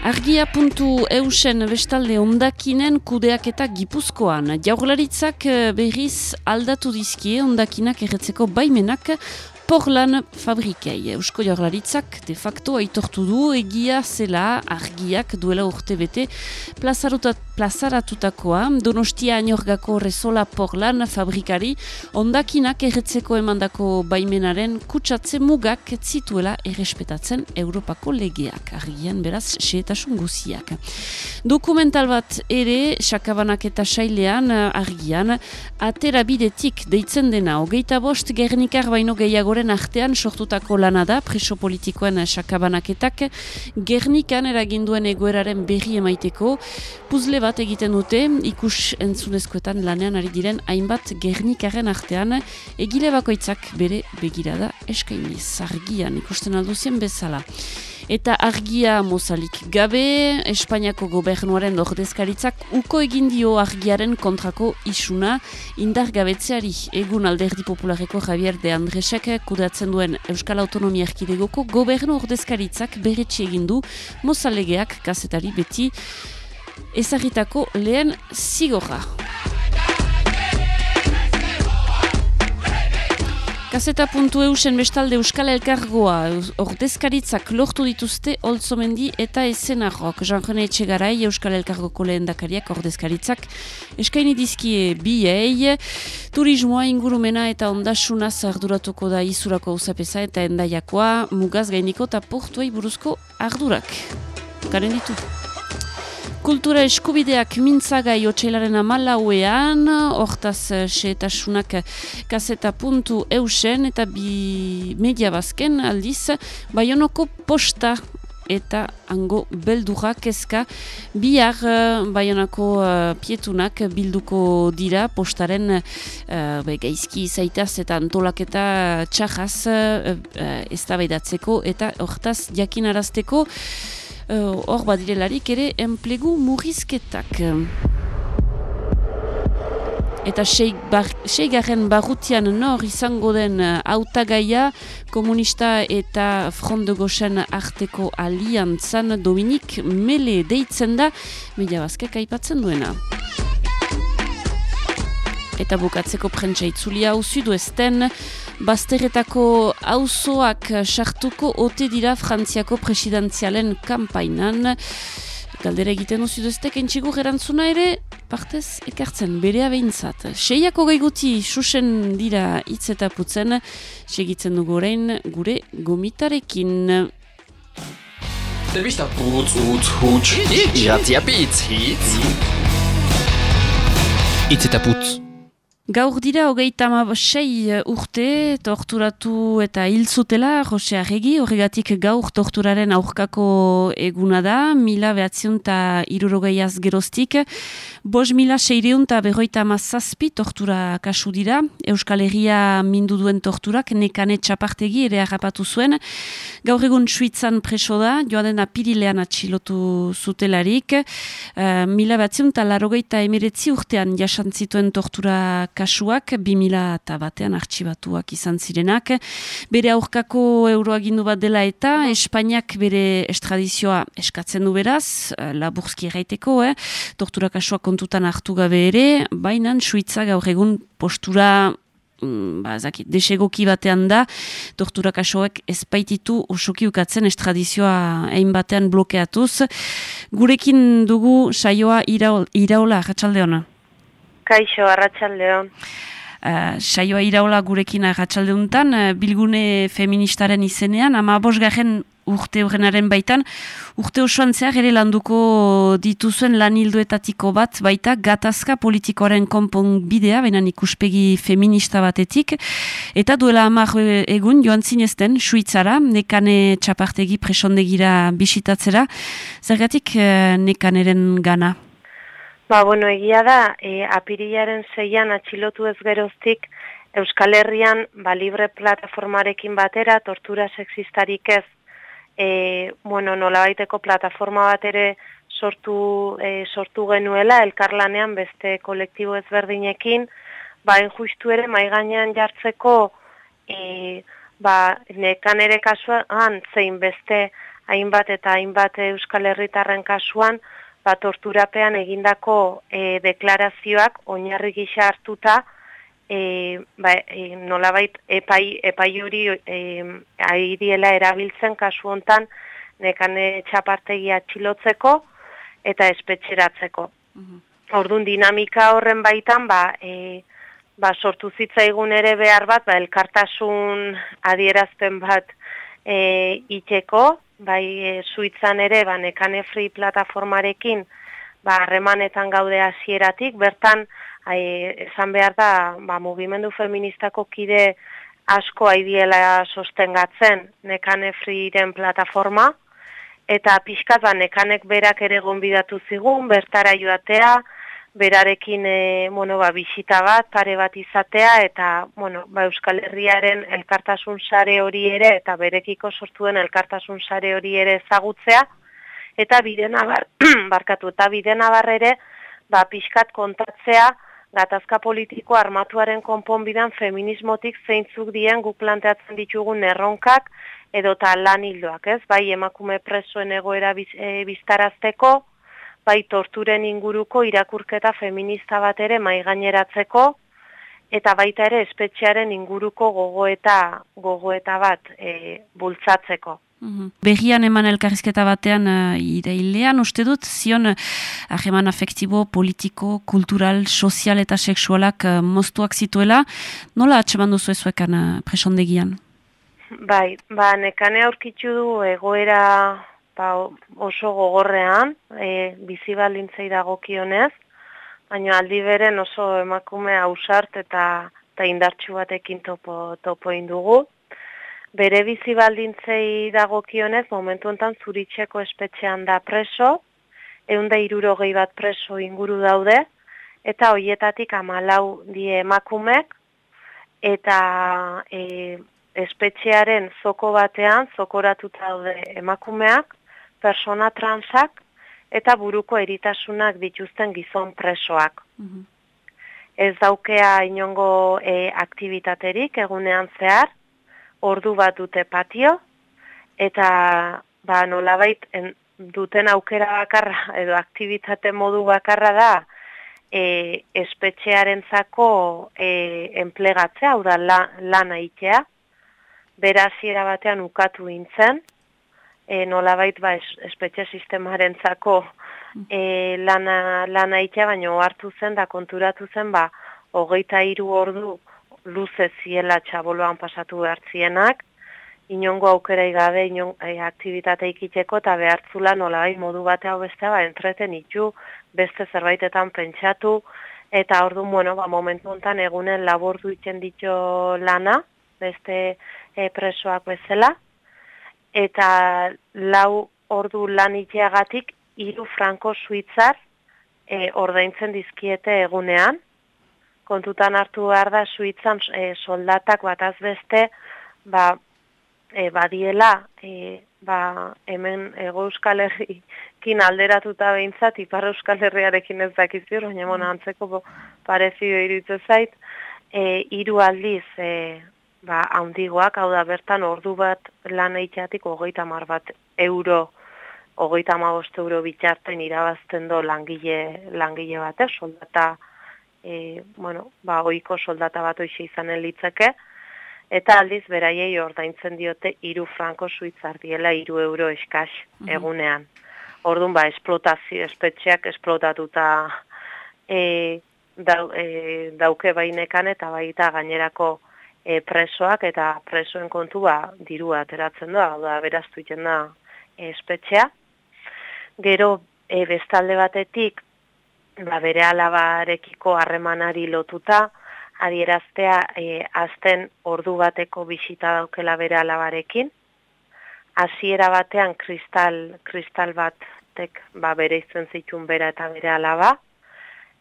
Argia puntu eusen bestalde ondakinen kudeak eta gipuzkoan. Jaurlaritzak eh, berriz aldatu dizkie ondakinak erretzeko baimenak Porlan fabrikei. Eusko Jaurlaritzak de facto aitortu du egia zela argiak duela urte bete plazaratutakoa Donostia Añorgako Resola Porlan fabrikari ondakinak erretzeko emandako baimenaren kutsatze mugak zituela errespetatzen Europako legeak. Argian beraz, seetasun guziak. Dokumental bat ere, sakabanak eta sailean argian, atera bidetik deitzen dena, hogeita bost gernikar baino gehiago horren artean sortutako lana da preso politikoen sakabanaketak Gernikan eraginduen egoeraren berri emaiteko puzle bat egiten dute ikus entzunezkoetan lanean ari diren hainbat Gernikaren artean egile bakoitzak bere begirada eskaini zargian ikusten alduzien bezala. Eta argia mozalik gabe, Espainiako gobernuaren ordezkaritzak uko egin dio argiaren kontrako isuna indargabetzeari. Egun alderdi populareko Javier de Andresek kudatzen duen Euskal Autonomia Erkidegoko gobernu ordezkaritzak berretxe egin du mozalegeak kazetari beti ezagitako lehen zigorra. Kaseta puntu eusen bestalde Euskal Elkargoa ordezkaritzak lortu dituzte Olzomendi eta Esenarrok. Jean-René Etxegarai Euskal Elkargoko lehen dakariak ordezkaritzak eskaini dizkie biei turismoa ingurumena eta ondasunaz arduratuko da izurako uzapeza eta endaiakoa mugaz gainiko eta portuai buruzko ardurak. Garen ditu. Kultura eskubideak mintzagai otxailaren amalauean, hortaz eh, seetasunak kaseta puntu eusen eta bi media bazken aldiz, baionoko posta eta hango beldurak ezka bihar uh, baionako uh, pietunak bilduko dira postaren uh, gaizki zaitaz eta antolaketa txajaz uh, uh, ez eta hortaz jakinarazteko. Eh, hor uh, badirelarik ere enplegu murrizketak. Eta seigarren bar, barrutian nor izango den uh, autagaia komunista eta Front de Gauchen arteko aliantzan Dominik Mele deitzen da, media bazkek aipatzen duena. Eta bukatzeko prentsa itzulia hau zudu ezten, Bazterretako auzoak sartuko ote dira Frantziako presidenzialen kampainan. Galdera egiten duzu duztek entxigu gerantzuna ere, partez ekartzen berea behintzat. Seiako gaiguti susen dira hitz eta putzen, segitzen dugu orain gure gomitarekin. Zerbista putz, utz, huts, iratzia pitz, hitz. Hitz eta putz. Gaur dira hogeita sei uh, urte torturatu eta hil zutela Jose Arregi, horregatik gaur torturaren aurkako eguna da, mila behatzion eta irurogeiaz geroztik. Bos mila seireun eta berroita mazazpi tortura kasu dira. Euskal Herria mindu duen torturak nekane txapartegi ere harrapatu zuen. Gaur egun suitzan preso da, joaden apirilean atxilotu zutelarik. Uh, mila behatzion eta larogeita emiretzi urtean jasantzituen tortura kasuak, 2000 eta batean artxibatuak izan zirenak. Bere aurkako euroagindu bat dela eta Espainiak bere estradizioa eskatzen du beraz, laburzki erraiteko, eh? tortura kasuak kontutan hartu gabe ere, baina Suitza gaur egun postura mm, ba, zaki, desegoki batean da, tortura kasoek ezpaititu osoki ukatzen estradizioa egin batean blokeatuz. Gurekin dugu saioa iraola, ratxalde hona? Kaixo, arratsalde hon. Uh, saioa iraola gurekin arratsalde honetan, uh, bilgune feministaren izenean, ama bosgarren urte horrenaren baitan, urte osoan zehar ere landuko dituzuen lan hilduetatiko bat baita gatazka politikoaren konpon bidea, benan ikuspegi feminista batetik, eta duela amar egun joan zinezten, suitzara, nekane txapartegi presondegira bisitatzera, zergatik eh, nekaneren gana? Ba, bueno, egia da, e, apirilaren zeian atxilotu ez geroztik, Euskal Herrian, ba, libre plataformarekin batera, tortura sexistarik ez e, bueno, nola baiteko plataforma bat ere sortu, e, sortu genuela, elkarlanean beste kolektibo ezberdinekin, ba, justu ere maiganean jartzeko, e, ba, nekan ere kasuan, zein beste hainbat eta hainbat Euskal Herritarren kasuan, ba, torturapean egindako e, deklarazioak oinarri gisa hartuta, e, ba, e, nolabait epai, epai hori e, diela erabiltzen kasu hontan nekane txapartegi atxilotzeko eta espetxeratzeko. Mm Orduan dinamika horren baitan, ba, e, ba, sortu zitzaigun ere behar bat, ba, elkartasun adierazpen bat e, iteko, bai e, suitzan ere, ba, nekane free plataformarekin, ba, harremanetan gaude hasieratik. Bertan, Hai, esan behar da, ba, mugimendu feministako kide asko haidiela sostengatzen nekane friren plataforma, eta pixkat ba, nekanek berak ere gonbidatu zigun, bertara joatea, berarekin e, bueno, ba, bisita bat, pare bat izatea, eta bueno, ba, Euskal Herriaren elkartasun sare hori ere, eta berekiko sortuen elkartasun sare hori ere ezagutzea, eta bidena bar, barkatu, eta bidena ere, ba, pixkat kontatzea, gatazka politiko armatuaren konponbidan feminismotik zeintzuk dien guk planteatzen ditugun erronkak edo ta lan hildoak, ez? Bai emakume presoen egoera biz, e, biztarazteko, bai torturen inguruko irakurketa feminista bat ere mai gaineratzeko eta baita ere espetxearen inguruko gogoeta gogoeta bat e, bultzatzeko. Mhm. Berrian eman elkarrizketa batean uh, irailean, uste dut, zion uh, aheman afektibo, politiko, kultural, sozial eta seksualak uh, moztuak zituela. Nola atseman duzu ezuekan uh, presondegian? Bai, ba, nekane aurkitzu du egoera ba, oso gogorrean, e, bizi balintzei dagokionez, baina aldi beren oso emakume ausart eta, eta indartxu batekin topo, topo indugu bere bizi baldintzei dagokionez momentu hontan zuritxeko espetxean da preso, eunda irurogei bat preso inguru daude, eta hoietatik amalau die emakumek, eta e, espetxearen zoko batean, zokoratuta daude emakumeak, persona transak, eta buruko eritasunak dituzten gizon presoak. Mhm. Ez daukea inongo e, aktivitaterik egunean zehar, ordu bat dute patio, eta ba, nolabait en, duten aukera bakarra edo aktivitate modu bakarra da e, espetxearen zako e, enplegatzea, hau da la, lan aitea, beraziera batean ukatu intzen, e, nolabait ba, es, espetxe sistemaren zako e, lana, lana aitea, baina hartu zen da konturatu zen ba, hogeita hiru ordu luze ziela txaboloan pasatu behartzienak, inongo aukera igabe, inon e, aktivitate ikiteko eta behartzula nola bai modu bate hau beste ba, entreten itxu, beste zerbaitetan pentsatu, eta ordu, bueno, ba, momentu honetan egunen labordu itzen ditu lana, beste e, presoak bezala, eta lau ordu lan iteagatik, hiru franko suitzar e, ordaintzen dizkiete egunean, kontutan hartu behar da suitzan e, soldatak bat azbeste ba, e, badiela e, ba, hemen ego euskal herrikin alderatuta behintzat, ipar euskal herriarekin ez dakizio, baina mm. antzeko parezio iruditzen zait, e, iru aldiz, e, ba, haundigoak, hau da bertan, ordu bat lan eitxatik hogeita mar bat euro, hogeita magost euro bitxarten irabazten do langile, langile bat, eh, soldata, e, bueno, ba, oiko soldata bat oixe izanen litzeke, eta aldiz beraiei ordaintzen diote iru franko suitzar diela iru euro eskaz mhm. egunean. Orduan, ba, esplotazio, espetxeak esplotatuta e, e, dauke bainekan eta baita gainerako e, presoak eta presoen kontu ba, dirua ateratzen da, da beraztu da espetxea. Gero, e, bestalde batetik, ba, bere alabarekiko harremanari lotuta, adieraztea e, azten ordu bateko bisita daukela bere alabarekin. Hasiera batean kristal, kristal batek ba, bere izan zitun bera eta bere alaba.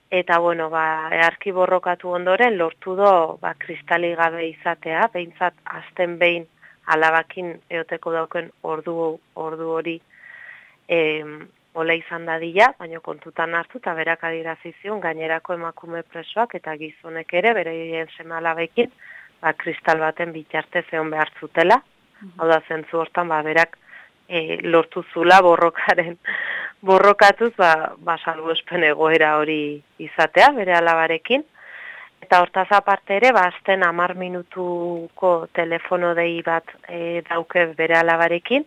Eta bueno, ba, earki borrokatu ondoren lortu do ba, kristali gabe izatea, behintzat azten behin alabakin eoteko dauken ordu, ordu hori hola izan dadila, baina kontutan hartu eta berak adirazizion gainerako emakume presoak eta gizonek ere bere hien semalabekin ba, kristal baten bitarte zeon behar zutela. Mm Hau da zentzu hortan ba, berak e, lortu zula borrokaren borrokatuz ba, ba salbu espen egoera hori izatea bere alabarekin. Eta hortaz aparte ere, ba, azten amar minutuko telefono dei bat e, dauke bere alabarekin,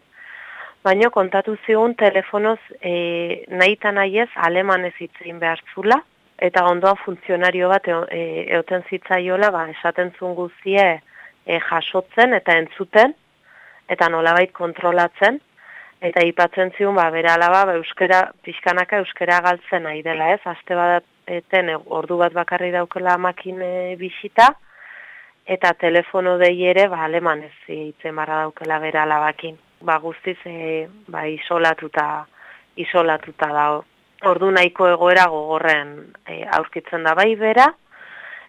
baino kontatu zigun telefonoz e, nahi eta nahi ez alemanez hitzein behar zula, eta ondoa funtzionario bat e, e, zitzaiola, ba, esaten zuen guzie e, jasotzen eta entzuten, eta nolabait kontrolatzen, eta ipatzen zigun, ba, bera alaba, ba, euskera, pixkanaka euskera galtzen nahi dela, ez? Aste bat eten, e, ordu bat bakarri daukela makine bisita, eta telefono dei ere, ba, alemanez hitzen barra daukela bera alabakin ba, guztiz e, ba, isolatuta, isolatuta da. Ordu nahiko egoera gogorren e, aurkitzen da bai bera,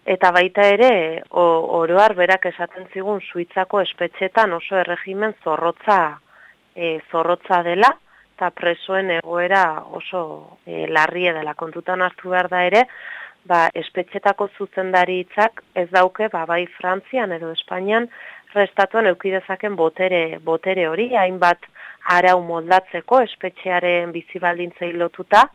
eta baita ere o, oroar berak esaten zigun suitzako espetxetan oso erregimen zorrotza, e, zorrotza dela, eta presoen egoera oso e, larrie dela kontutan hartu behar da ere, ba, espetxetako zuzendari hitzak ez dauke, ba, bai Frantzian edo Espainian, restatuan eukidezaken botere, botere hori, hainbat arau moldatzeko espetxearen bizibaldintzei lotuta,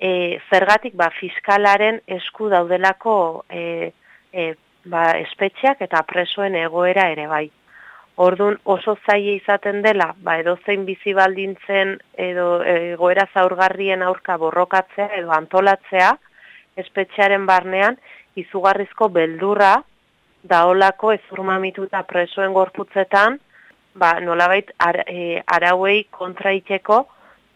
e, zergatik ba, fiskalaren esku daudelako e, e, ba, espetxeak eta presoen egoera ere bai. Ordun oso zaie izaten dela, ba, edo zein bizibaldintzen edo egoera zaurgarrien aurka borrokatzea edo antolatzea, espetxearen barnean, izugarrizko beldurra daolako ezurmamituta presoen gorputzetan, ba, nolabait ar, e, arauei kontraiteko,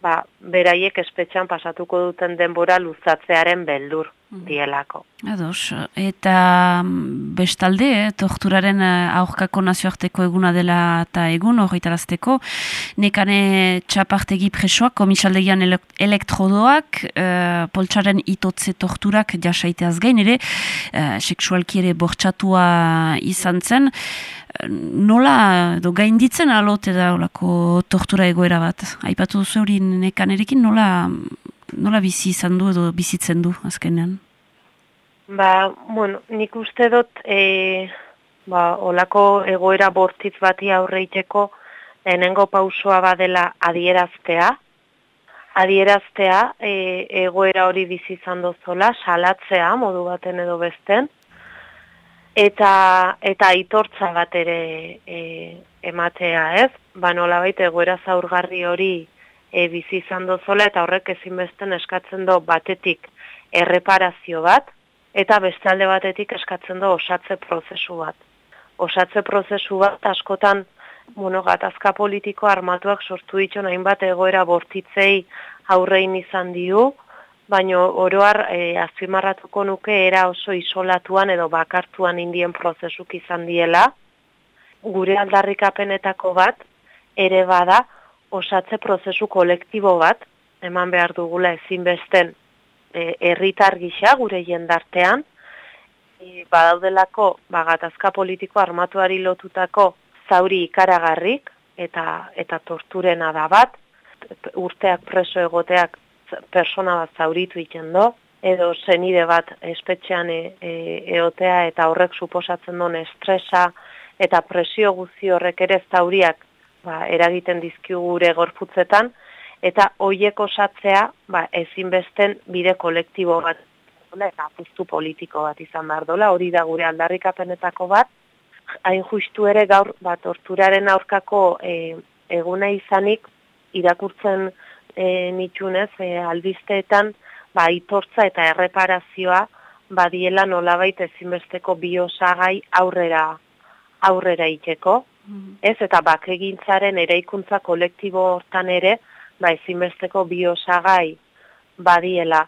ba, beraiek espetxan pasatuko duten denbora luzatzearen beldur dielako. Ados, eta mm, bestalde, eh, torturaren eh, aurkako nazioarteko eguna dela eta egun horretarazteko, nekane txapartegi presoak, komisaldegian elektrodoak, eh, poltsaren itotze torturak jasaiteaz gain, ere, eh, seksualki ere bortxatua izan zen, nola, do gainditzen alote da olako tortura egoera bat? Aipatu duzu hori nekanerekin nola, nola bizi izan du edo bizitzen du azkenean? Ba, bueno, nik uste dut, e, ba, olako egoera bortitz bati aurreiteko lehenengo pausoa badela adieraztea. Adieraztea e, egoera hori bizi izan dozola, salatzea modu baten edo besten, eta eta aitortza bat ere e, ematea, ez? Ba, nola baita egoera zaurgarri hori e, bizi izan dozola, eta horrek ezinbesten eskatzen do batetik erreparazio bat, eta bestalde batetik eskatzen du osatze prozesu bat. Osatze prozesu bat askotan bueno, gatazka politiko armatuak sortu ditu hainbat egoera bortitzei aurrein izan diu, baino oroar e, azpimarratuko nuke era oso isolatuan edo bakartuan indien prozesuk izan diela. Gure aldarrikapenetako bat ere bada osatze prozesu kolektibo bat eman behar dugula ezinbesten E, herritar gisa gure jendartean. E, badaudelako bagatazka politiko armatuari lotutako zauri ikaragarrik eta eta torturena da bat, urteak preso egoteak persona bat zauritu iten do, edo zenide bat espetxean e, e, eotea eta horrek suposatzen duen estresa eta presio guzi horrek ere zauriak ba, eragiten dizkigu gure gorputzetan, eta hoiek osatzea ba, ezinbesten bide kolektibo bat eta apustu politiko bat izan behar dola, hori da gure aldarrikapenetako bat, hain justu ere gaur bat torturaren aurkako e, eguna izanik irakurtzen e, nitxunez e, albizteetan ba, itortza eta erreparazioa badiela nolabait ezinbesteko biosagai aurrera aurrera iteko. Mm. Ez eta bakegintzaren eraikuntza kolektibo hortan ere ba, ezinbesteko biosagai badiela.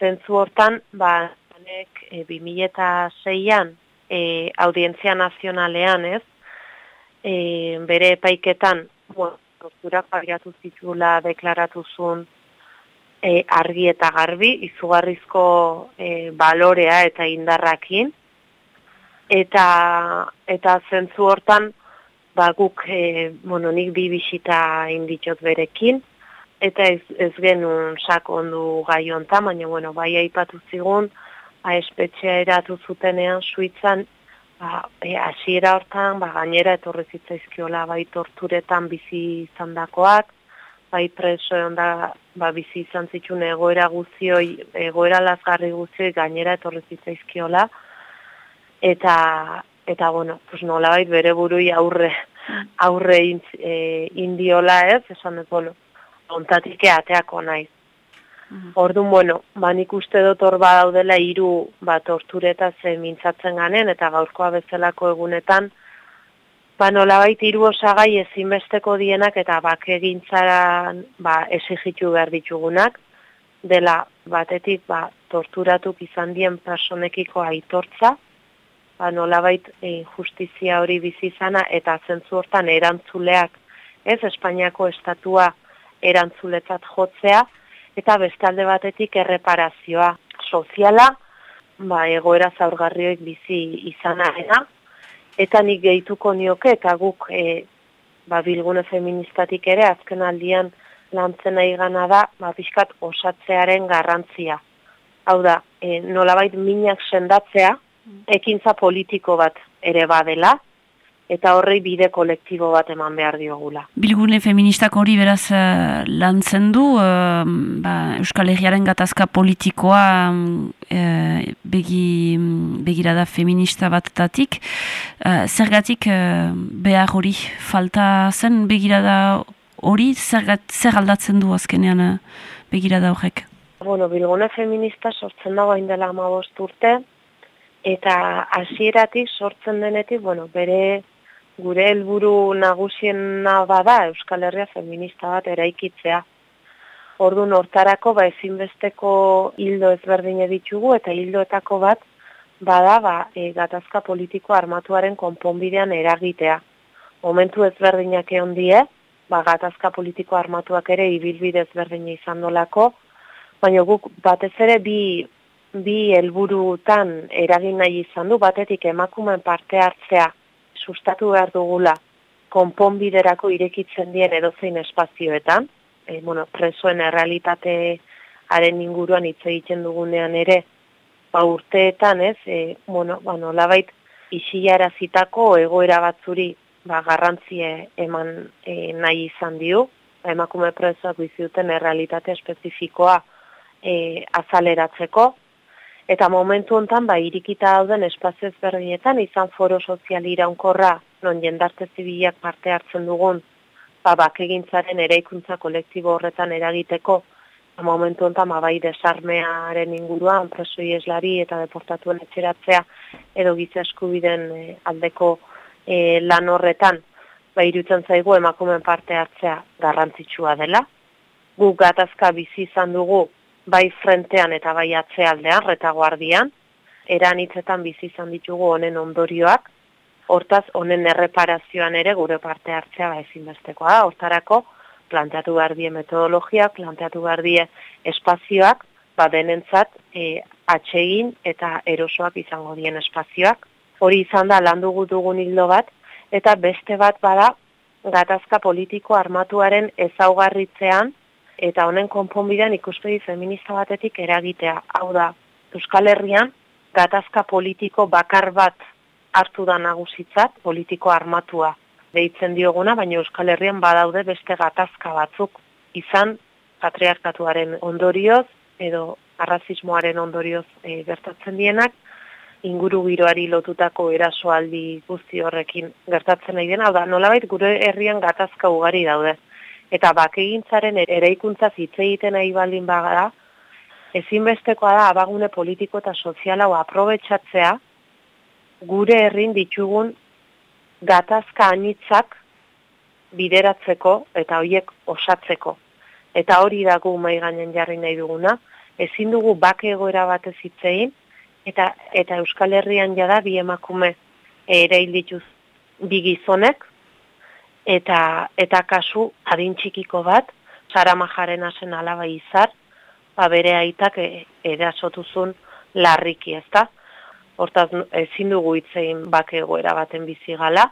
Zentzu hortan, ba, honek e, 2006an e, audientzia nazionalean, ez, e, bere epaiketan, bueno, torturak pariatu zitula deklaratu zuen e, argi eta garbi, izugarrizko e, balorea eta indarrakin, eta eta zentzu hortan, ba, guk, e, bueno, nik bi bisita inditzot berekin, eta ez, ez genuen sakondu gai onta, baina, bueno, bai aipatu zigun, ba, espetxea eratu zutenean, suitzan, ba, e, asiera hortan, ba, gainera etorri zitzaizkiola, bai torturetan bizi izan dakoak, bai preso da, ba, bizi izan zitsun egoera guzioi, egoera lazgarri guzioi, gainera etorri zitzaizkiola, eta, eta bueno, pues nola bai bere burui aurre, aurre e, indiola ez, esan dut, bueno, ontatik ateako naiz. Orduan, bueno, ba nik uste dut hor badaudela hiru ba tortureta ze mintzatzen ganen eta gaurkoa bezalako egunetan ba nolabait hiru osagai ezinbesteko dienak eta bakegintzaran ba esigitu behar ditugunak. Dela batetik ba torturatuk izan dien personekiko aitortza ba nolabait e, justizia hori bizi izana eta zentzu hortan erantzuleak ez Espainiako estatua erantzuletzat jotzea eta bestalde batetik erreparazioa soziala, ba, egoera zaurgarrioek bizi izana eta nik gehituko nioke, eta guk e, ba, bilgune feministatik ere, azken aldian lantzen nahi gana da, ba, pixkat osatzearen garrantzia. Hau da, e, nolabait minak sendatzea, ekintza politiko bat ere badela, eta horrei bide kolektibo bat eman behar diogula. Bilgune feministak hori beraz uh, lantzen du, uh, ba, Euskal Herriaren gatazka politikoa uh, begi, begirada feminista bat. Uh, zergatik uh, behar hori falta zen begirada hori, zer, zer aldatzen du azkenean uh, begirada horrek? Bueno, Bilgune feminista sortzen dago indela ama urte, eta hasieratik sortzen denetik, bueno, bere gure helburu nagusiena bada Euskal Herria feminista bat eraikitzea. Ordu hortarako ba ezinbesteko hildo ezberdine ditugu eta hildoetako bat bada ba e, gatazka politiko armatuaren konponbidean eragitea. Momentu ezberdinak egon die, ba gatazka politiko armatuak ere ibilbide ezberdine izan dolako, baina guk batez ere bi bi helburutan eragin nahi izan du batetik emakumeen parte hartzea sustatu behar dugula konponbiderako irekitzen dien edozein espazioetan, e, bueno, presoen errealitatearen inguruan hitz egiten dugunean ere, ba urteetan, ez, e, bueno, ba nolabait isilara zitako egoera batzuri ba garrantzie eman e, nahi izan dio, emakume presoak bizi duten errealitate espezifikoa e, azaleratzeko, Eta momentu hontan ba irikita dauden espazio ezberdinetan izan foro sozial iraunkorra non jendarte zibilak parte hartzen dugun ba bakegintzaren eraikuntza kolektibo horretan eragiteko ba, momentu hontan ba bai desarmearen inguruan presoi eslari eta deportatuen etxeratzea edo giza eskubiden e, aldeko e, lan horretan ba irutzen zaigu emakumen parte hartzea garrantzitsua dela. Guk gatazka bizi izan dugu bai frentean eta bai atzealdean, retaguardian, eran hitzetan bizi izan ditugu honen ondorioak, hortaz honen erreparazioan ere gure parte hartzea ba ezinbestekoa da, hortarako planteatu behar die metodologia, planteatu behar die espazioak, ba denentzat e, atsegin eta erosoak izango dien espazioak. Hori izan da landu dugun hildo bat, eta beste bat bada gatazka politiko armatuaren ezaugarritzean eta honen konponbidean ikuspegi feminista batetik eragitea. Hau da, Euskal Herrian gatazka politiko bakar bat hartu da nagusitzat, politiko armatua deitzen dioguna, baina Euskal Herrian badaude beste gatazka batzuk izan patriarkatuaren ondorioz edo arrazismoaren ondorioz e, gertatzen dienak, inguru giroari lotutako erasoaldi guzti horrekin gertatzen nahi dena, da nolabait gure herrian gatazka ugari daude. Eta bakegintzaren eraikuntza hitz egiten nahi baldin bagara, ezinbestekoa da abagune politiko eta sozial hau aprobetsatzea gure herrin ditugun gatazka anitzak bideratzeko eta hoiek osatzeko. Eta hori dago mai gainen jarri nahi duguna, ezin dugu bake egoera batez hitzein, eta eta Euskal Herrian jada bi emakume ere dituz bi gizonek eta eta kasu adin txikiko bat Sara Majaren asen alaba izar ba bere aitak e, erasotuzun larriki, ezta? Hortaz ezin dugu hitzein bake egoera baten bizi gala.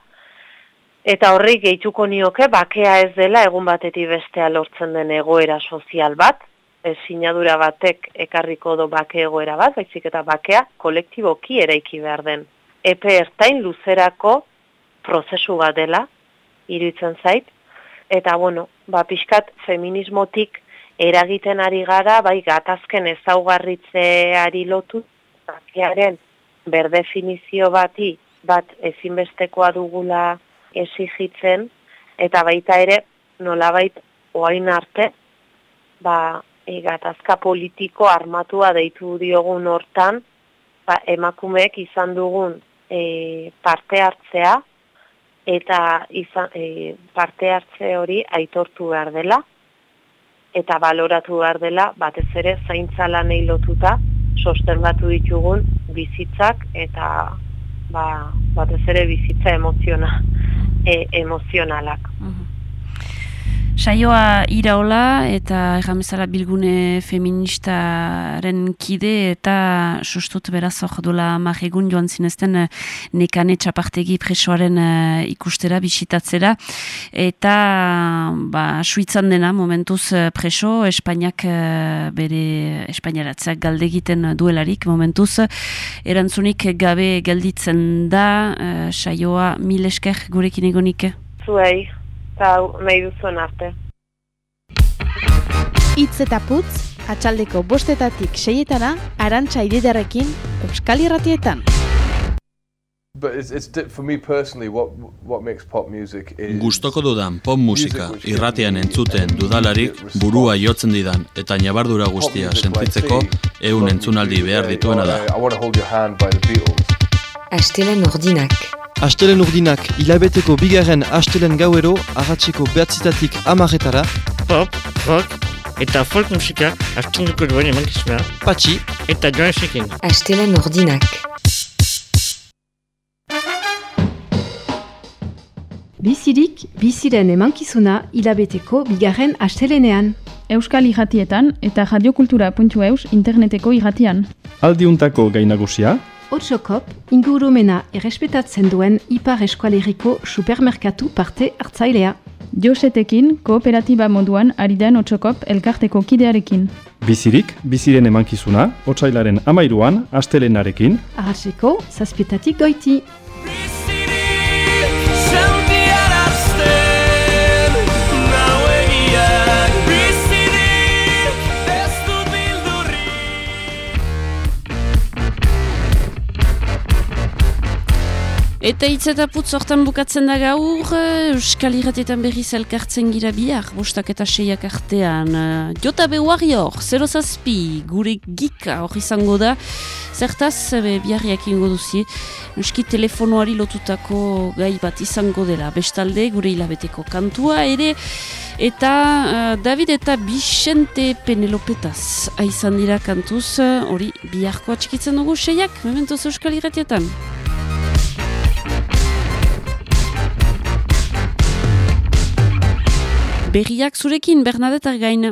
Eta horri gehituko nioke bakea ez dela egun batetik bestea lortzen den egoera sozial bat, e, sinadura batek ekarriko do bake egoera bat, baizik eta bakea kolektiboki eraiki behar den. Epe ertain luzerako prozesu bat dela, iruditzen zait, eta bueno, ba, pixkat feminismotik eragiten ari gara, bai gatazken ezaugarritzeari lotu, bakearen berdefinizio bati bat ezinbestekoa dugula esigitzen, eta baita ere nolabait oain arte, ba, e, gatazka politiko armatua deitu diogun hortan, ba, emakumeek izan dugun e, parte hartzea, eta izan, e, parte hartze hori aitortu behar dela, eta baloratu behar dela, batez ere zaintza lanei lotuta, sosten batu ditugun bizitzak, eta ba, batez ere bizitza emoziona, e, emozionalak. Mhm. Saioa iraola eta erramezala bilgune feministaren kide eta sustut beraz hor dola marregun joan zinezten eh, nekane txapartegi presoaren uh, ikustera, bisitatzera. Eta ba, suitzan dena momentuz eh, preso Espainiak bere Espainiaratzeak galde egiten duelarik. Momentuz erantzunik gabe gelditzen da saioa. Mil esker gurekin egonik? Zuei eta nahi duzuen arte. Itz eta putz, atxaldeko bostetatik seietana, arantxa ididarekin, Euskal Irratietan. But it's, it's for me personally what what makes pop music is Gustoko dudan pop musika irratean entzuten dudalarik burua jotzen didan eta nabardura guztia sentitzeko ehun entzunaldi behar dituena da. Astelen ordinak. Astelen urdinak hilabeteko bigarren astelen gauero agatzeko behatzitatik amaretara Pop, rock eta folk musika astunduko duen emankizuna. Patxi. Eta joan esekin Astelen ordinak Bizirik, biziren emankizuna hilabeteko bigarren astelenean. Euskal irratietan eta radiokultura.eus interneteko irratian. Aldiuntako gainagusia, Otsokop, ingurumena errespetatzen duen Ipar Eskualeriko supermerkatu parte hartzailea. Josetekin, kooperatiba moduan ari den Otsokop elkarteko kidearekin. bizirik, biziren emankizuna, otsailaren amairuan, astelenarekin, Arratseko, zazpietatik goiti. Eta hitz eta putz hortan bukatzen da gaur, eh, Euskal Irratietan berriz elkartzen gira bihar, bostak eta seiak artean. Eh, Jota be Warrior, zero zazpi, gure gika hori izango da, zertaz be, biharriak ingo duzi, Euski telefonoari lotutako gai bat izango dela, bestalde gure hilabeteko kantua ere, eta uh, David eta Bixente Penelopetaz aizan dira kantuz, hori biharko atxikitzen dugu seiak, mementoz Euskal Irratietan. Berriak zurekin, Bernadette Argain.